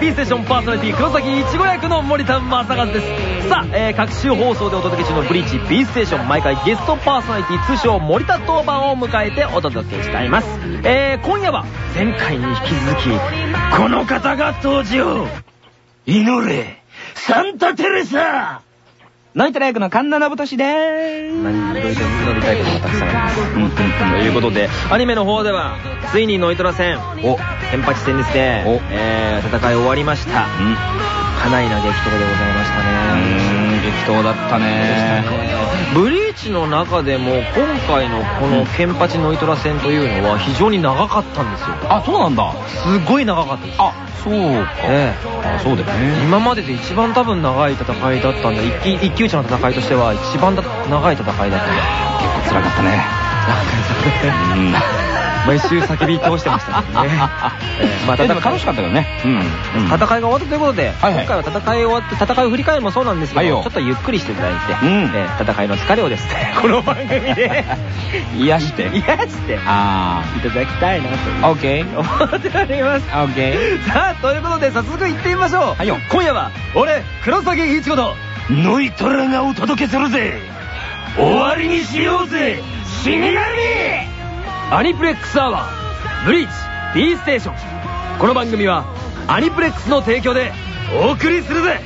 B ステーションパーソナリティ黒崎いちご役の森田正和です。さあ、えー、各週放送でお届け中のブリーチ B ステーション、毎回ゲストパーソナリティ通称森田当番を迎えてお届けしています。えー、今夜は前回に引き続き、この方が登場祈れサンタテレサノイトラ役の神田信俊でーす。何いろいろ祈りたいことがたくさんあります。うんうんということで、アニメの方では、ついにノイトラ戦、お、テンパチ戦ですねお、えー、戦い終わりました。うん。かなりな激闘でございましたね。うーん、激闘だったねブリーチの中でも今回のこのケンパチノイトラ戦というのは非常に長かったんですよ。あ、そうなんだ。すごい長かったです。あ、そうか。えあ、そうだよえね。今までで一番多分長い戦いだったんだ。一騎一騎打ちの戦いとしては一番だ長い戦いだったんだ。結構辛かったね。うん。毎週叫び通してましたけどね。ええまあ、えでも楽しかったよね。うん。戦いが終わったということで、今回は戦い終わって、戦いを振り返るもそうなんですけど、ちょっとゆっくりしていただいて、戦いの疲れをですね、この番組で 癒して。癒していあただきたいなとー。オッケー。思っております。オッケー。さあ、ということで早速行ってみましょう。はいよ今夜は、俺、黒崎一子と、ノイトラがお届けするぜ終わりにしようぜ死神アニプレックスアワー、ブリーチ、B ステーション。この番組は、アニプレックスの提供でお送りするぜ。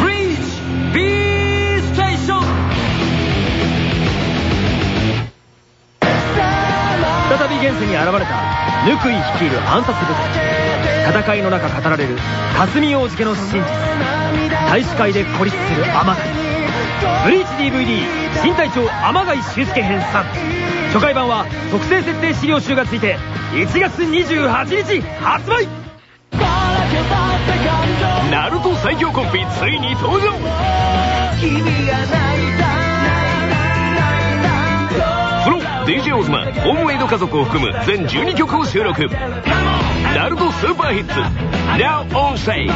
ブリーチ B ステーション。再び現世に現れたぬくい率いる暗殺部隊。戦いの中語られる霞王子家の真実大使会で孤立する天海。ブリーチ DVD 新隊長天海修介編3初回版は特製設定資料集がついて1月28日発売。ナルト最強コンビついに登場。DJ オズマホームエイド家族を含む全12曲を収録。ナルトスーパーヒッツ Now on sale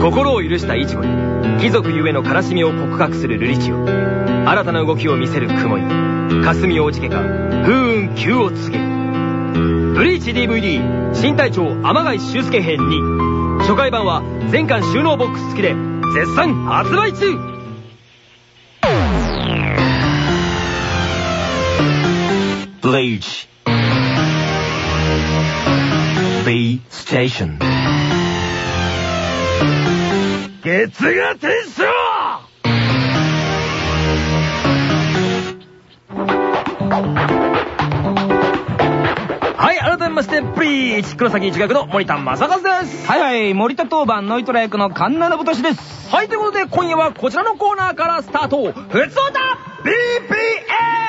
心を許したイチゴに貴族ゆえの悲しみを告白するルリチオ新たな動きを見せる雲に霞王子家が風雲急を告げる。ブリーチ DVD 新隊長天海修介編2初回版は全巻収納ボックス付きで絶賛発売中。Bleach. B Station. 月が天章はい、改めまして、ブリーチ黒崎一学の森田正和です。はいはい、森田当番ノイトラ役の神田信俊です。はい、ということで、今夜はこちらのコーナーからスタート。ふつおた!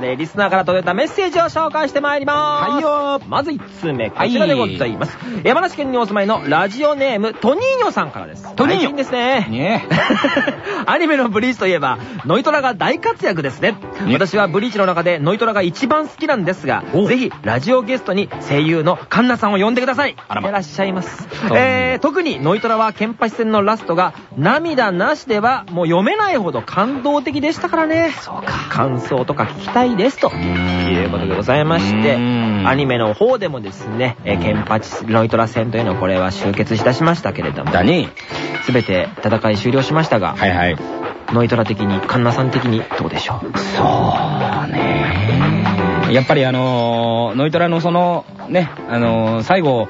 で、リスナーから届いたメッセージを紹介してまいります。はいよまず1通目、こちらでございます。山梨県にお住まいのラジオネーム、トニーニョさんからです。トニーニョですね。ね アニメのブリーチといえば、ノイトラが大活躍ですね。ね私はブリーチの中でノイトラが一番好きなんですが、おぜひラジオゲストに声優のカンナさんを呼んでください。あらまいらっしゃいます。えー、特にノイトラはケンパシ戦のラストが涙なしではもう読めないほど感動的でしたからね。そうか。感想とか聞きたいですと。いうことでございまして、うんアニメの方でもですね、えーケンパチノイトラ戦というのをこれは集結いたしましたけれども、だね。すべて戦い終了しましたが、はいはい。ノイトラ的に、カンナさん的にどうでしょう？そうね。やっぱりあのーノイトラのその、ね、あのー最後、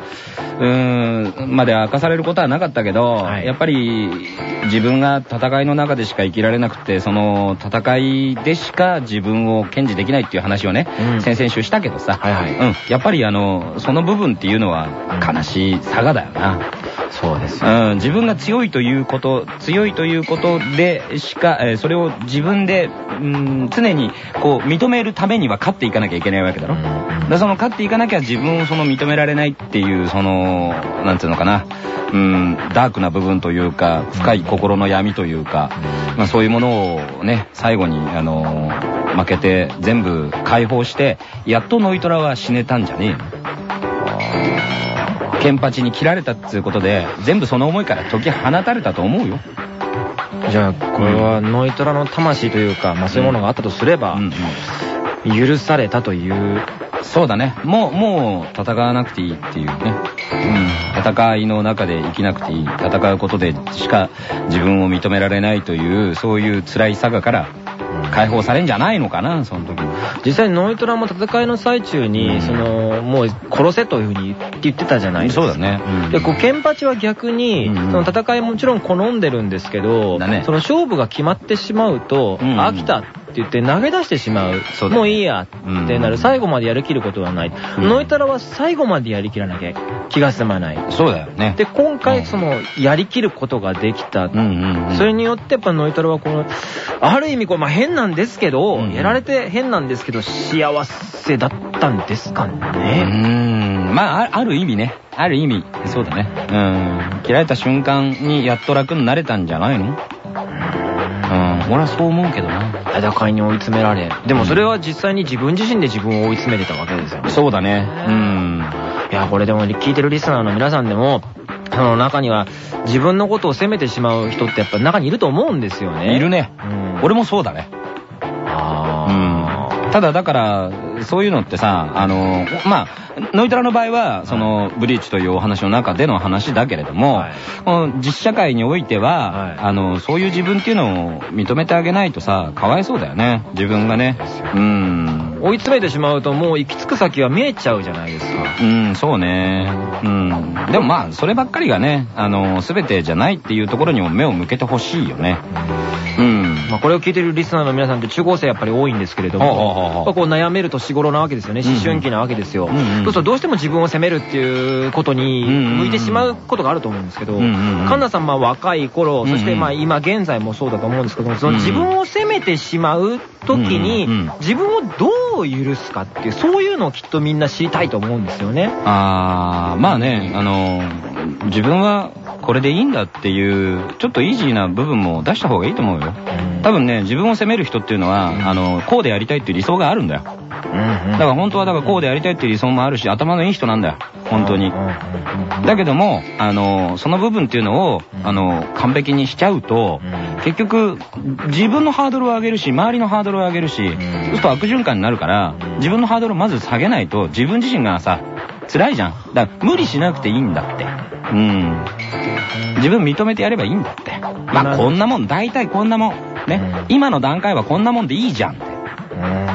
うーん、まで明かされることはなかったけど、はい。やっぱり自分が戦いの中でしか生きられなくて、その戦いでしか自分を堅持できないっていう話をね、うん。先々週したけどさ、はいはい。うん、やっぱりあの、その部分っていうのは悲しい差がだよな。そうですうん、自分が強いということ、強いということでしか、えーそれを自分で、うん、常にこう認めるためには勝っていかなきゃいけないわけだろ。だその勝っていかなきゃ自分をその認められないっていう、その、なんていうのかな、うん、ダークな部分というか、深い心の闇というか、まあそういうものをね、最後に、あの負けて全部解放して、やっとノイトラは死ねたんじゃねえのケンパチに切られたっていうことで、全部その思いから解き放たれたと思うよ。じゃあ、これはノイトラの魂というか、まあそういうものがあったとすれば、許されたという。そうだね。もう、もう戦わなくていいっていうね。うん。戦いの中で生きなくていい。戦うことでしか自分を認められないという、そういう辛い坂から解放されんじゃないのかな、その時に。実際ノイトラも戦いの最中に、うんその、もう殺せというふうに言ってたじゃないですか。そうだね。うんで、こう、ケンパチは逆に、うんその戦いもちろん好んでるんですけど、だねその勝負が決まってしまうと、うん飽きたって言って投げ出してしまう。そうだねもういいやってなる。うん最後までやりきることはない。うんノイタラは最後までやりきらなきゃ気が済まない。そうだよね。で、今うん回その、やりきることができた。うんうんうん。それによってやっぱノイタラはこの、ある意味これまあ変なんですけど、うんやられて変なんですけど、幸せだったんですかうね。ーん。まあ、あある意味ね。ある意味、そうだね。うん。切られた瞬間にやっと楽になれたんじゃないの？うん。俺はそう思うけどな。戦いに追い詰められ。でもそれは実際に自分自身で自分を追い詰めてたわけですよね。そうだね。うん。いや、これでも聞いてるリスナーの皆さんでも、その中には自分のことを責めてしまう人ってやっぱ中にいると思うんですよね。いるね。うん。俺もそうだね。あうん。ただだから、そういうのってさ、あの、まあ、ノイトラの場合は、その、ブリーチというお話の中での話だけれども、はいこの実社会においては、はいあの、そういう自分っていうのを認めてあげないとさ、かわいそうだよね。自分がね。うん。ー追い詰めてしまうともう行き着く先は見えちゃうじゃないですか。うん、そうね。うん。でもまあ、そればっかりがね、あの、すべてじゃないっていうところにも目を向けてほしいよね。うん。まあこれを聞いてるリスナーの皆さんって中高生やっぱり多いんですけれども、ほうやっぱこう悩める年頃なわけですよね。うん思春期なわけですよ。うんうんそうするとどうしても自分を責めるっていうことに向いてしまうことがあると思うんですけど、うんうんうんカンナさんは若い頃、そしてまあうん今現在もそうだと思うんですけども、そのうん自分を責めてしまう時に自分をどう許すかっていう、そういうのをきっとみんな知りたいと思うんですよね。あー、まあね、あの、自分はこれでいいんだっていう、ちょっとイージーな部分も出した方がいいと思うよ。多分ね、自分を責める人っていうのは、あの、こうでやりたいっていう理想があるんだよ。だから本当はだからこうでやりたいっていう理想もあるし、頭のいい人なんだよ。本当に。だけども、あの、その部分っていうのを、あの、完璧にしちゃうと、結局、自分のハードルを上げるし、周りのハードルを上げるし、そうすると悪循環になるから、自分のハードルをまず下げないと、自分自身がさ、辛いじゃん。だから無理しなくていいんだって。うん。自分認めてやればいいんだって。まあこんなもん、大体こんなもん。ね。今の段階はこんなもんでいいじゃん。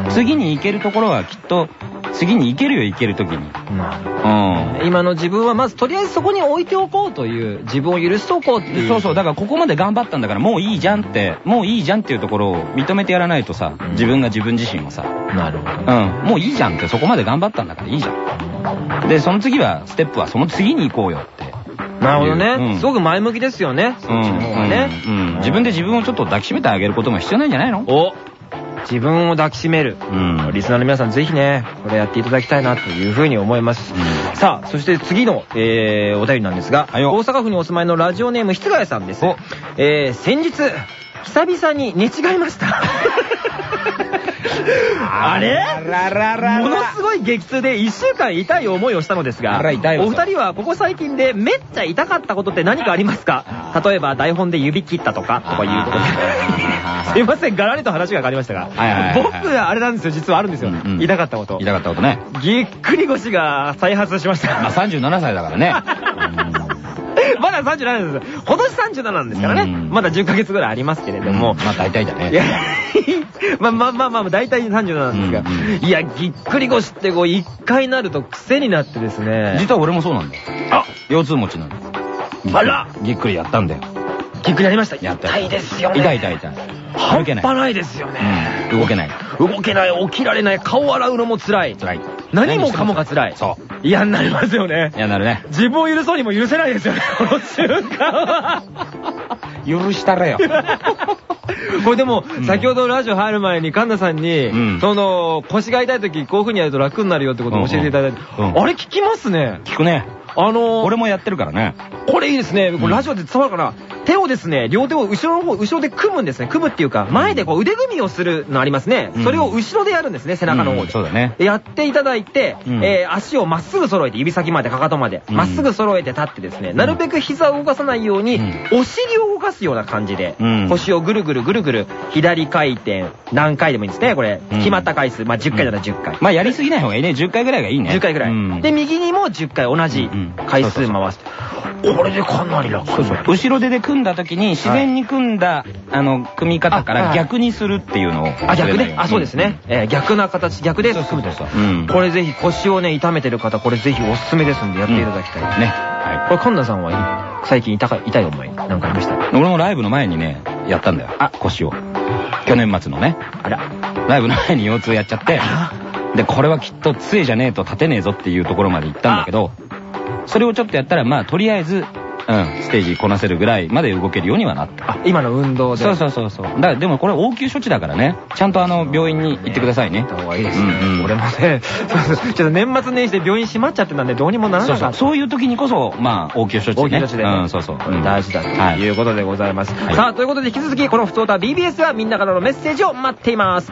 次に行けるところはきっと、次に行けるよ、行けるときに。うん。今の自分はまずとりあえずそこに置いておこうという、自分を許しておこうっていう。そうそう、だからここまで頑張ったんだからもういいじゃんって、もういいじゃんっていうところを認めてやらないとさ、自分が自分自身をさ、なるほど。うん、もういいじゃんってそこまで頑張ったんだからいいじゃん。で、その次は、ステップはその次に行こうよって。なるほどね。うんすごく前向きですよね。そっちの方がね。自分で自分をちょっと抱きしめてあげることも必要なんじゃないの？お自分を抱きしめる。うんリスナーの皆さんぜひね、これやっていただきたいなというふうに思います。うんさあ、そして次の、えー、お便りなんですが、大阪府にお住まいのラジオネーム、室ヶ谷さんですお。えー、先日、久々に寝違いました。あれ？ものすごい激痛で1週間痛い思いをしたのですが、お二人はここ最近でめっちゃ痛かったことって何かありますか？例えば台本で指切ったとかとかいうことで。すいません、ガラリと話が変わりましたが、僕、あれなんですよ、実はあるんですよ。痛かったこと。痛かったことね。ぎっくり腰が再発しました。まあ37歳だからね。まだ37です。今年37なんですからね。うんまだ10ヶ月ぐらいありますけれども。まあ大体だね。いや、まあまあまあまあ、大体37なんですが、いや、ぎっくり腰ってこう、一回なると癖になってですね。実は俺もそうなんだよ。あ腰痛持ちなんだよ。あらぎっくりやったんだよ。ぎっくりなりました。やった痛いですよね。痛い痛い痛い。半歩けない。端ないですよね。うん動けない。動けない、起きられない、顔洗うのも辛い。辛い。何もかもが辛い。そ嫌になりますよねう。。いや、なるね。自分を許そうにも許せないですよね、この瞬間は。許したれよ。これでも、ん先ほどラジオ入る前に神田さんに、うんその、腰が痛い時こういう風にやると楽になるよってことを教えていただいて、うんうんあれ聞きますね。聞くね。あのー、俺もやってるからね。これいいですね。これラジオで伝わるかな、手をですね、両手を後ろの方、後ろで組むんですね。組むっていうか、前でこう腕組みをするのありますね。それを後ろでやるんですね、背中の方で。そうだね。やっていただいて、うんえー足をまっすぐ揃えて、指先まで、かかとまで、うんまっすぐ揃えて立ってですね、なるべく膝を動かさないように、うんお尻を動かすような感じで、うん腰をぐるぐるぐるぐる、左回転、何回でもいいんですね、これ。うん決まった回数、まあ10回なら10回。まあやりすぎない方がいいね。10回ぐらいがいいね。10回ぐらい。うんで、右にも10回同じうん回数回して。これでかなり楽。後ろ手で組んだ時に自然に組んだ、あの、組み方から逆にするっていうのを。あ、逆ね。あ、そうですね。えー逆な形、逆で組むとそううんこれぜひ腰をね、痛めてる方、これぜひおすすめですんでやっていただきたい。ね。はこれ、神田さんは最近痛い思いなんかありました？い。俺もライブの前にね、やったんだよ。あ、腰を。去年末のね。あら。ライブの前に腰痛やっちゃって、で、これはきっと杖じゃねえと立てねえぞっていうところまで行ったんだけど、それをちょっとやったら、まあ、とりあえず、うん、ステージこなせるぐらいまで動けるようにはなった。あ、今の運動で。そうそうそうそう。だからでもこれ応急処置だからね。ちゃんとあの、病院に行ってくださいね。行った方がいいですね。うんうん俺もね、そうそうちょっと年末年始で病院閉まっちゃってたんでどうにもならそうそう。なかった。そういう時にこそ、まあ、応急処置ね。大きな処置でね。うん、そうそう。これ大事だとはいいうことでございます。はいさあ、ということで引き続きこのふつおた BBS はみんなからのメッセージを待っています。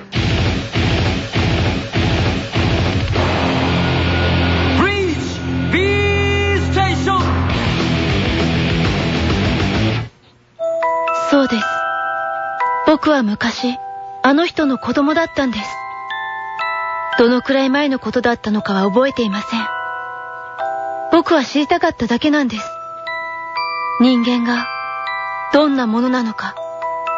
うです。僕は昔、あの人の子供だったんです。どのくらい前のことだったのかは覚えていません。僕は知りたかっただけなんです。人間が、どんなものなのか。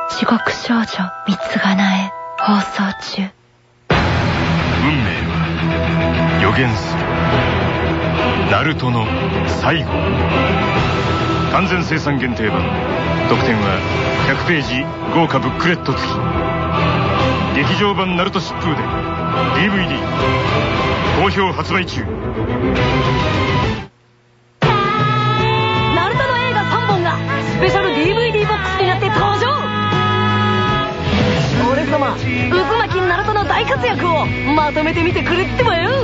地獄少女三つがなえ、放送中。運命は予言するナルトの最後完全生産限定版特典は100ページ豪華ブックレット付き。劇場版ナルト疾風で DVD 好評発売中。ナルトの映画3本がスペシャル DVD ボックスになって登場。俺様。渦巻きナルトの大活躍をまとめてみてくれってばよ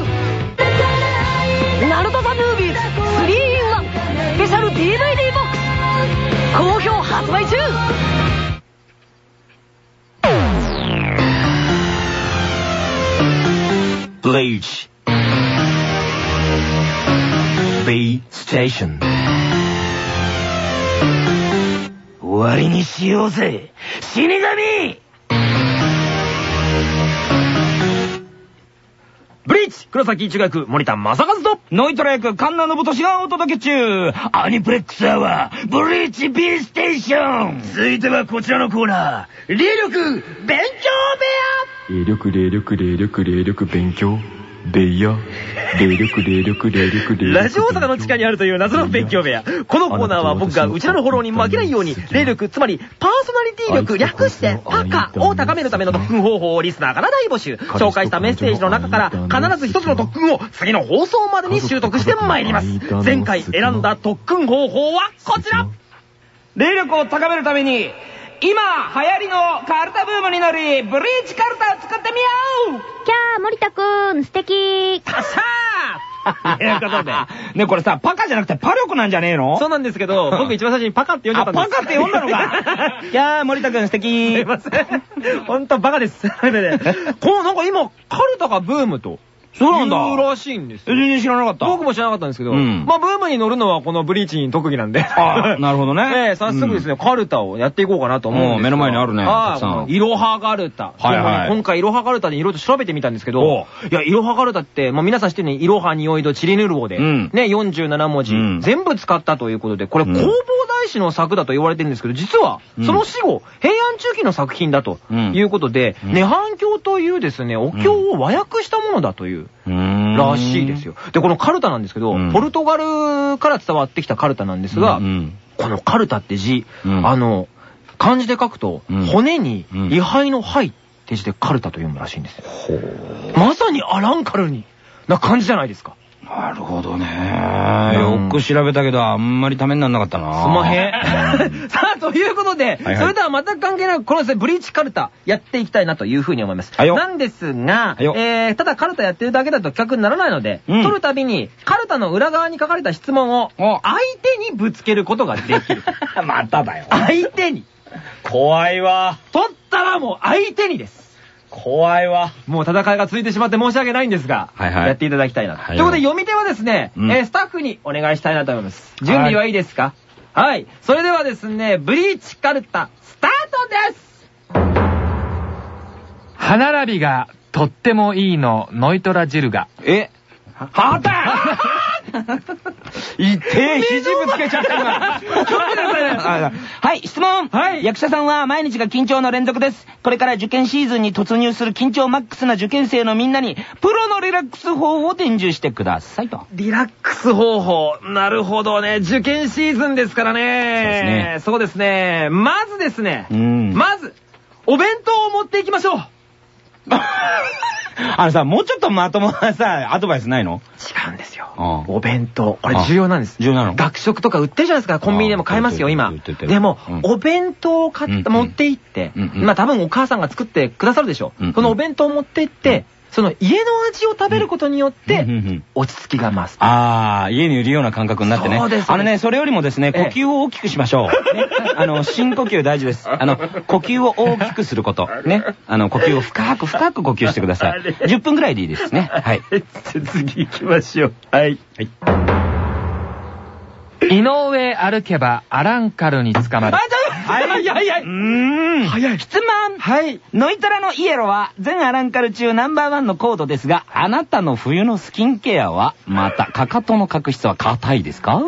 発売中。ブリーチ B ステーション終わりにしようぜ。死神！黒崎一学森田正和とノイトラ役、神奈信俊がお届け中。アニプレックスアワー、ブリーチ B ステーション。続いてはこちらのコーナー。霊力勉強霊力霊力霊力霊力勉強ベイヤ霊力霊力霊力霊部屋ラジオ大阪の地下にあるという謎の勉強部屋。このコーナーは僕がうちらのフォローに負けないように、霊力、つまりパーソナリティ力、略してパカを高めるための特訓方法をリスナーから大募集。紹介したメッセージの中から必ず一つの特訓を次の放送までに習得してまいります。前回選んだ特訓方法はこちら。霊力を高めるために、今流行りのカルタブームに乗り、ブリーチカルタを作ってみようキャー森田くん素敵パシャーということで。ね、これさ、パカじゃなくてパ力なんじゃねえの？そうなんですけど、僕一番最初にパカって呼んじゃあ、ったんです。パカって呼んだのか いやー、森田くん素す敵いません。ほんとバカです。このなんか今、カルタがブームと。そうなんだ。言うらしいんですよ。全然知らなかった。僕も知らなかったんですけど、うん。まあブームに乗るのはこのブリーチに特技なんで。あ なるほどね。ええ早速ですね、カルタをやっていこうかなと思うんですお目の前にあるねはいたくさん。このいろはカルタ。はいはい。今回いろはカルタでいろいろと調べてみたんですけどお、いや、いろはカルタって、もう皆さん知ってるように、いろはにおいどチリヌルボで、うん。ね、47文字、うん。全部使ったということで、これうん。弘法大師の作だと言われてるんですけど、実はう、ん。その死後、平安中期の作品だとうん。いうことで、うん。涅槃経というですね、お経を和訳したものだという。うらしいですよ。で、このカルタなんですけど、うん。ポルトガルから伝わってきたカルタなんですが、うんうん。このカルタって字、うん。あの、漢字で書くと、うん。骨にうん。位牌の灰って字でカルタと読むらしいんですよ。まさにアランカルにな感じじゃないですか。なるほどね。よく調べたけど、あんまりためにならなかったな。すまへん。さあ、ということで、はいそれとは全く関係なく、このですね、ブリーチカルタやっていきたいなというふうに思います。なんですが、えー、ただカルタやってるだけだと企画にならないので、うん撮るたびに、カルタの裏側に書かれた質問を、お相手にぶつけることができる。まただよ。相手に。怖いわ。取ったらもう相手にです。怖いわ。もう戦いが続いてしまって申し訳ないんですが、はいはいやっていただきたいなと。はいということで読み手はですね、うんえースタッフにお願いしたいなと思います。準備はいいですか？はい。それではですね、ブリーチカルタ、スタートです歯並びがとってもいいの、ノイトラジルが。え？はた いってえ、肘ぶつけちゃった今。はい、質問はい役者さんは毎日が緊張の連続です。これから受験シーズンに突入する緊張マックスな受験生のみんなに、プロのリラックス法を伝授してくださいと。リラックス方法。なるほどね。受験シーズンですからね。そうですね。まずですね、うんまず、お弁当を持っていきましょう。あのさ、もうちょっとまともなさ、アドバイスないの？違うんですよ。うんお弁当。これ重要なんです。重要なの？学食とか売ってるじゃないですか。コンビニでも買えますよ、今。でもうん、お弁当を買って、持って行って。まあ多分お母さんが作ってくださるでしょ。そのお弁当を持って行って、その家の味を食べることによって落ち着きが増す。ああ、家にいるような感覚になってね。そうですあのね、それよりもですね、呼ええ吸を大きくしましょう。ね、あの、深呼吸大事です。あの、呼吸を大きくすること。ね。あの、呼吸を深く深く呼吸してください。10分ぐらいでいいですね。はい。次行きましょう。はい。井上歩けばアランカルに捕まる。はい、はい、はい、はうい。ーん。早い質問。はい。ノイトラのイエロは全アランカル中ナンバーワンのコードですが、あなたの冬のスキンケアは、また、かかとの角質は硬いですか？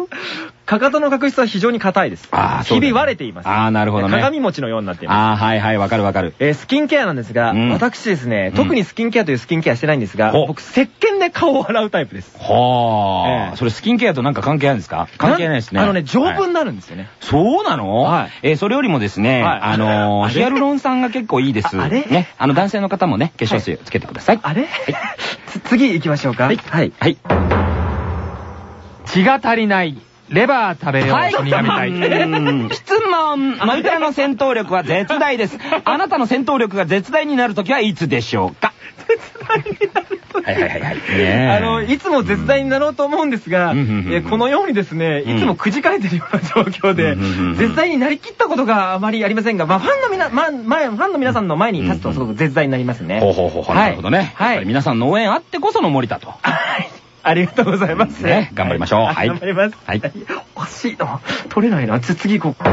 かかとの角質は非常に硬いです。あーそうだね日々割れています。あーなるほどね鏡餅のようになっています。ああ、はいはい、わかるわかる。えースキンケアなんですが、うん私ですね、うん特にスキンケアというスキンケアしてないんですが、ほう僕、石鹸で顔を洗うタイプです。はあ、ええそれスキンケアとなんか関係あるんですか？関係ないですね。あのね、丈夫はいになるんですよね。そうなの？はいえーそれよりもですね、はいあのーヒアルロン酸が結構いいです。ああれ？ね。あの男性の方もね、化粧水つけてください。あれ、つ次行きましょうか。はい。はい。はい。血が足りない。レバー食べよう、はい。君がみたい。うん質問。ノイトラの戦闘力は絶大です。あなたの戦闘力が絶大になるときはいつでしょうか？はいはいはいはい。ねえあの、いつも絶大になろうと思うんですが、このようにですね、うんいつもくじかれてるような状況で絶大になりきったことがあまりありませんが、まあ、ファンのみな、まあ、前、ファンの皆さんの前に立つとすごく絶大になりますね。ほうほうほうなるほどね。はい皆さんの応援あってこその森田と。はい。ありがとうございます。ね頑張りましょうはい頑張ります。はい惜しいな。取れないな。つ次行こう。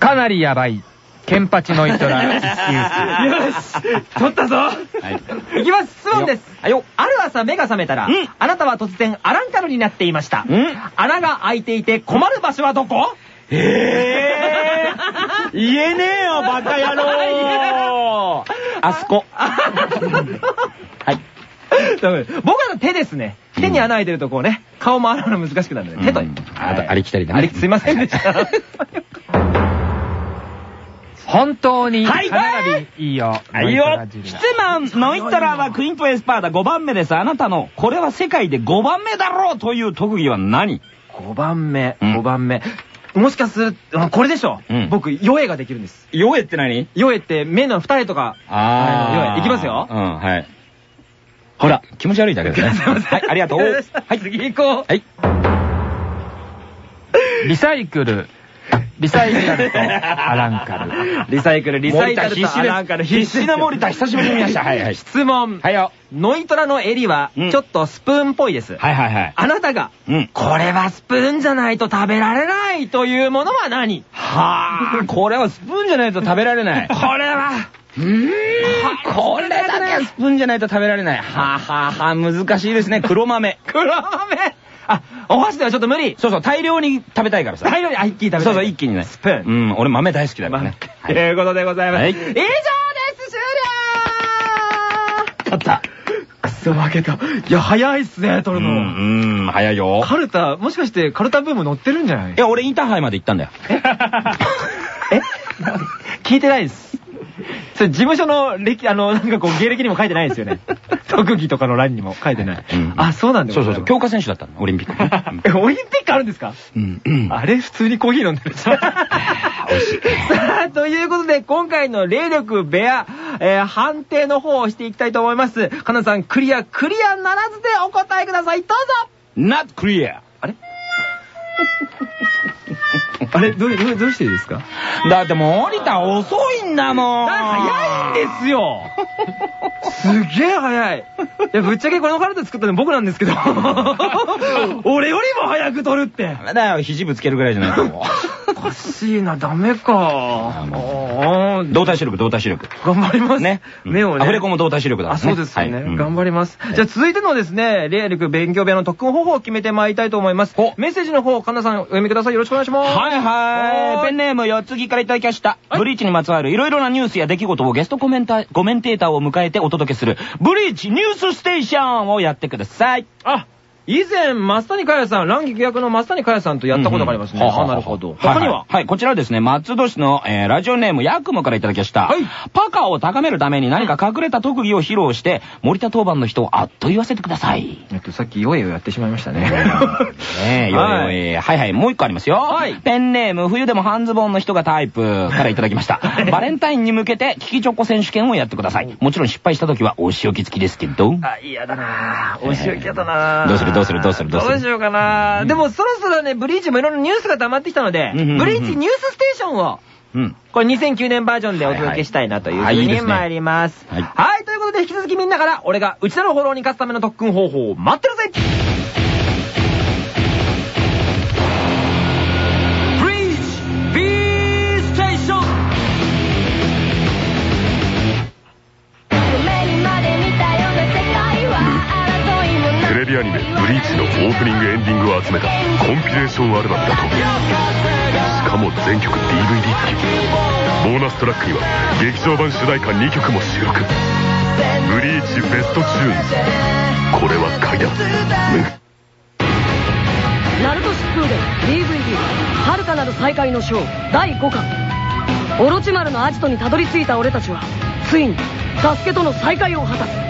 かなりやばい。ケンパチノイトラ。よし取ったぞはいいきます質問です。ある朝目が覚めたらうん、あなたは突然アランカルになっていましたうん。穴が開いていて困る場所はどこ？えー、言えねえよ、バカ野郎 あそこ。はい。ダメ。僕は手ですね。手に穴開いてるとこうね、顔も洗うの難しくなるので、手と。うんあとありきたりだね。ありすいませんでした。本当に歯はい。並びいいよ。はいよ。質問。ノイトラはクイントエスパーダ5番目です。あなたの、これは世界で5番目だろうという特技は何？5番目、うん。5番目。もしかするこれでしょ。うん。僕、ヨエができるんです。ヨエって何？ヨエって目の二重とか、あヨエいきますよ。うん、はい。ほら、気持ち悪いだけですね。はい、ありがとう。はい、次行こう。はい。リサイクル。リサイクルとアランカル。リサイクル、リサイクルとアランカル必死な森田、久しぶりに見ました。はいはい。質問。はいよ。ノイトラの襟はうん、ちょっとスプーンっぽいです。はいはいはい。あなたが、うん。これはスプーンじゃないと食べられないというものは何？はあ、これはスプーンじゃないと食べられない。これは、うーん。これだけスプーンじゃないと食べられない。はあ、はあはあ、難しいですね。黒豆。黒豆あ、お箸ではちょっと無理。そうそう、大量に食べたいからさ。大量に、あ、一気に食べたいそうそう、一気にね。スプーン。うん、俺豆大好きだからね。ということでございます。はい以上です終了勝った。くそ負けた。いや、早いっすね、取うるの。ん、うん、早いよ。カルタ、もしかしてカルタブーム乗ってるんじゃない？いや、俺インターハイまで行ったんだよ。え？聞いてないです。それ事務所の歴、あの、なんかこう、芸歴にも書いてないですよね。特技とかの欄にも書いてない。うんあ、そうなんだそうそうそう、強化選手だったの、オリンピック オリンピックあるんですか？うん。うん。あれ？普通にコーヒー飲んでる。美味しい。さあ、ということで、今回の霊力部屋、えー判定の方をしていきたいと思います。かなさん、クリア、クリアならずでお答えください。どうぞ not clear! あれ？あれどれ、どれ、どうしてですか？だってもう降りた遅いんだもん。早いんですよ すげえ早い。いや、ぶっちゃけこのカルテ作ったの僕なんですけど。俺よりも早く取るって。ダメだよ、肘ぶつけるぐらいじゃないともおかしいな、ダメか。動体視力、動体視力。頑張ります。ね。目をね。アフレコも動体視力だあ、ね。そうですよね。頑張ります。じゃあ続いてのですね、霊力勉強部屋の特訓方法を決めてまいりたいと思います。メッセージの方、神田さんお読みください。よろしくお願いします。はいはい。ペンネーム四つ木からいただきました。ブリーチにまつわるいろいろなニュースや出来事をゲストコメンタコメンテーターを迎えてお届けする、ブリーチニュースステーションをやってください。あ、以前、増谷佳代さん、乱劇役の増谷佳代さんとやったことがありますね。あ、なるほど。他には？はい、こちらはですね、松戸市の、えーラジオネームヤクモからいただきました。はいパカを高めるために何か隠れた特技を披露して、森田当番の人をあっと言わせてください。えっと、さっきヨエをやってしまいましたね。ね え、よはいいよいはいはい、もう一個ありますよ。はいペンネーム、冬でも半ズボンの人がタイプからいただきました。バレンタインに向けて、キキチョコ選手権をやってください。もちろん失敗した時はお仕置き付きですけど。あ、嫌だなぁ。お仕置きやだなぁ。どうする？どうするどうするどうするどうしようかなぁ。でもそろそろね、ブリーチもいろいろニュースが溜まってきたので、ブリーチニュースステーションを、うん。これ2009年バージョンでお届けしたいなというふうに参ります。はいはい、ということで引き続きみんなから、俺が内田のフォローに勝つための特訓方法を待ってるぜレビアニメ「ブリーチ」のオープニングエンディングを集めたコンピレーションアルバムだとしかも全曲 DVD 付きボーナストラックには劇場版主題歌2曲も収録。ブリーチベストチューンこれは買いだナルト疾風伝 DVD「遥かなる再会の章」第5巻。オロチマルのアジトにたどり着いた俺たちはついにサスケとの再会を果たす。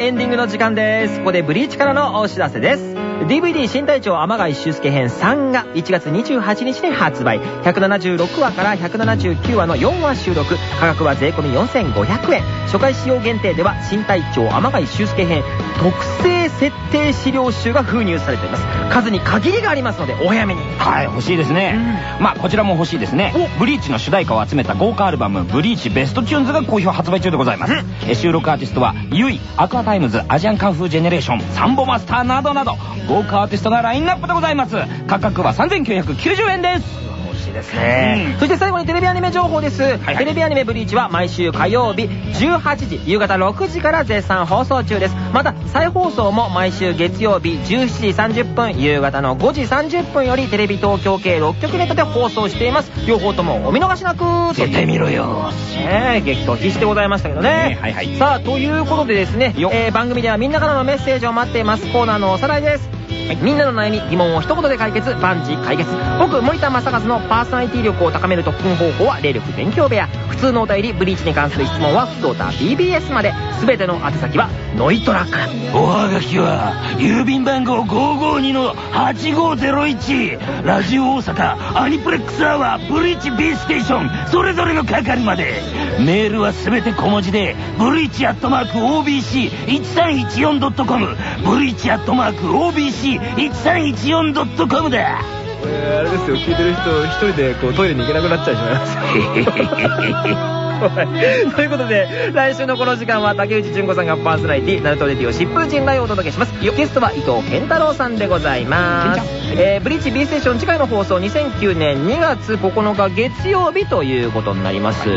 エンディングの時間です。ここでブリーチからのお知らせです。DVD 新隊長天海修介編3が1月28日に発売。176話から179話の4話収録。価格は税込4500円。初回使用限定では新隊長天海修介編特製設定資料集が封入されています。数に限りがありますのでお早めに。はい、欲しいですね。まあ、こちらも欲しいですね。ブリーチの主題歌を集めた豪華アルバム、 BLEACH BEST TUNES が好評発売中でございます。え収録アーティストは、 YUI、Aqua Timez、ASIAN KUNG-FU GENERATION、サンボマスターなどなど、豪華アーティストがラインナップでございます。価格は3990円です。欲しいですね、そして最後にテレビアニメ情報です、はい。テレビアニメブリーチは毎週火曜日18時夕方6時から絶賛放送中です。また再放送も毎週月曜日17時30分夕方の5時30分よりテレビ東京系6局ネットで放送しています。両方ともお見逃しなく。絶対見ろよ。ねえ激闘必至でございましたけどね。ねはいはい。さあということでですね、えー番組ではみんなからのメッセージを待っています。コーナーのおさらいですはいみんなの悩み疑問を一言で解決。万事解決。僕森田正和のパーソナリティ力を高める特訓方法は霊力勉強部屋。普通のお便りブリーチに関する質問は不動田 BBS まで。全ての宛先はノイトラからおはがきは、郵便番号552-8501、ラジオ大阪、アニプレックスアワー、ブリーチ B ステーション、それぞれの係まで。メールはすべて小文字で、ブリーチアットマーク OBC1314.com、ブリーチアットマーク OBC OBC1314.com だ。これあれですよ聞いてる人一人でこうトイレに行けなくなっちゃいまいますよ ということで、来週のこの時間は竹内純子さんがパーソナリティ、ナルトレディオ疾風陣来をお届けします。ゲストは伊藤健太郎さんでございます。えー、ブリーチ B ステーション次回の放送2009年2月9日月曜日ということになります。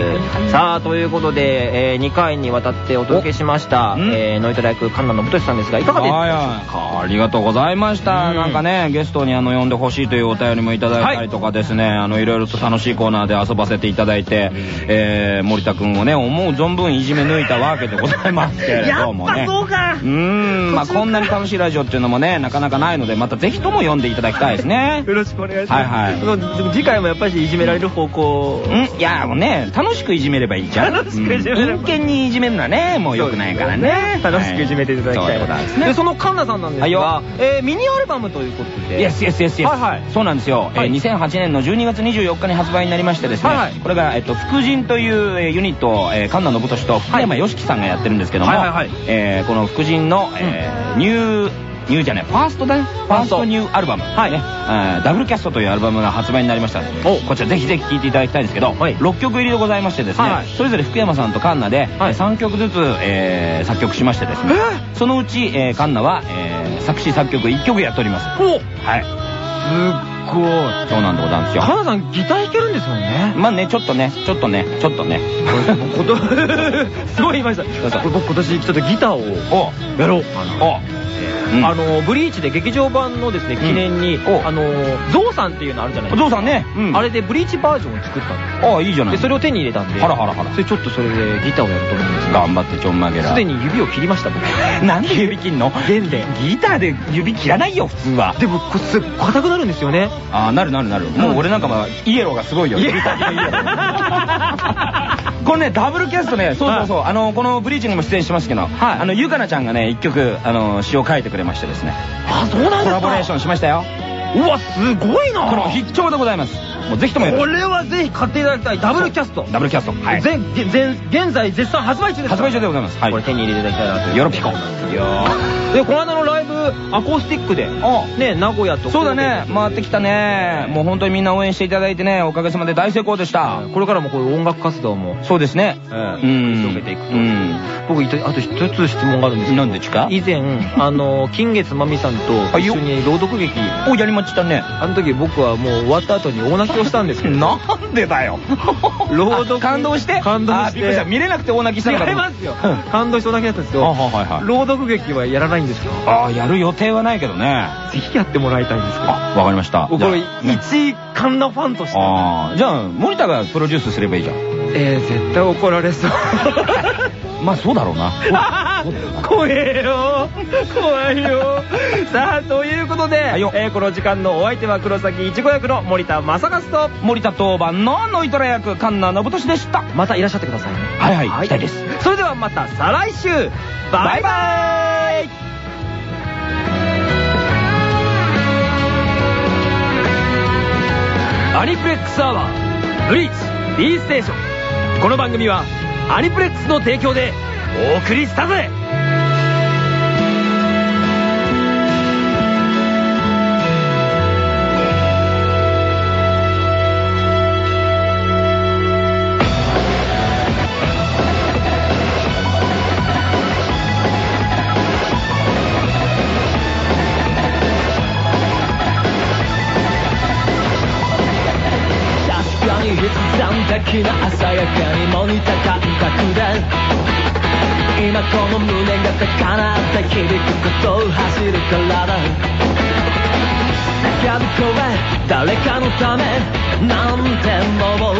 さあ、ということで、えー、2回にわたってお届けしました、ん。えー、ノイトライク神奈信俊さんですが、いかがでしたはいはい。ありがとうございました。うん。なんかね、ゲストにあの呼んでほしいというお便りもいただいたりとかですね、あのいろいろと楽しいコーナーで遊ばせていただいて、えー、森田くんをね、思う存分いじめ抜いたわけでございますけれどもね。やっぱそうかうーん、まあこんなに楽しいラジオっていうのもね、なかなかないので、またぜひとも読んでいただきたいですね。よろしくお願いします。はいはいでも次回もやっぱりいじめられる方向。んいや、もうね、楽しくいじめればいいじゃん。楽しくいじめればうん真剣にいじめるのはね、もう良くないからね。楽しくいじめていただきたいそういうことなんですね。で、そのカンナさんなんですが、えーミニアルバムということで。Yes, yes, yes, yes. はいはいそうなんですよ。えーはい2008年の12月24日に発売になりましてですね、はいはいこれが、えっと、福神というえーユニットを、えー、神奈信俊と福山良樹さんがやってるんですけども、えーこの福神の、えーニュー、ニューじゃない、ファーストだね。ファーストニューアルバム。はいね。えーダブルキャストというアルバムが発売になりました。おこちらぜひぜひ聴いていただきたいんですけど、はい6曲入りでございましてですね、それぞれ福山さんとカンナで、はい3曲ずつ、えー作曲しましてですね、そのうち、えーカンナは、えー作詞作曲1曲やっております。おはい。ごい。そうなんでございますよ。カンナさんギター弾けるんですもんね。まあね、ちょっとね、ちょっとね、ちょっとね。ことすごい言いました。これ僕今年ちょっとギターをおやろうかな。おうんあの、ブリーチで劇場版のですね、記念に、おあの、ゾウさんっていうのあるじゃないおですか。父さんね、うん。あれでブリーチバージョンを作ったんですああ、いいじゃない。で、それを手に入れたんで、はらはらはらそれちょっとそれでギターをやると思うんですが、頑張ってちょんまげら。すでに指を切りました、僕。なんで指切んの？弦で。ギターで指切らないよ、普通は。でも、これすっ硬くなるんですよね。ああ、なるなるなる。もう俺なんかは、イエローがすごいよ。イエロー これね、ダブルキャストね、そうそうそう、あの、このブリーチにも出演してますけど、あの、ゆかなちゃんがね、一曲、あの、詩を書いてくれましてですね、あ、そうなんですかコラボレーションしましたよ。うわ、すごいなこれも必聴でございます。もうぜひともこれはぜひ買っていただきたい。ダブルキャスト。ダブルキャスト。はい。全現現在絶賛発売中です発売中でございます。はい。これ手に入れていただきたいなというよろぴこ。いやーでこの間のライブアコースティックであね名古屋とそうだね、回ってきたね。もう本当にみんな応援していただいてね、おかげさまで大成功でした。これからもこういう音楽活動もそうですね。ええうん。広げていくとうん。僕あと一つ質問があるんですけどなんでちか？以前あの金月まみさんと一緒に朗読劇お、やりましたね。あの時僕はもう終わった後に大泣きをしたんですけどなんでだよ。朗読感動して？感動して。見れなくて大泣きしたのかと違いますようん感動して大泣きだったんですあ、よ。朗読劇はやらないんですか？ああ、やる予定はないけどね。ぜひやってもらいたいんですけどあ、わかりました。僕これ一カンナファンとしてああ、じゃあ、森田がプロデュースすればいいじゃん。えー、絶対怒られそう まあ、そうだろうな。怖えよ怖いよさあということで、いよえーこの時間のお相手は黒崎いちご役の森田正和と森田当番のノイトラ役、カンナ信俊でした。またいらっしゃってくださいねはいはい、行きたいです。それではまた再来週バイバイアニプレックスアワーブリーチ B ステーション。この番組はアニプレックスの提供でお送りしたぜ。確かに必然的な鮮やかにも似た感覚で。今この胸が高鳴って響くことを走るからだ。叫び声誰かのためなんてもう。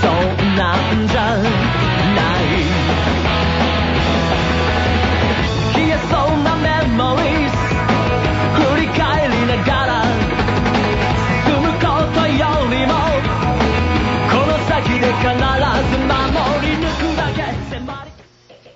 そうなんじゃない。で必ず守り抜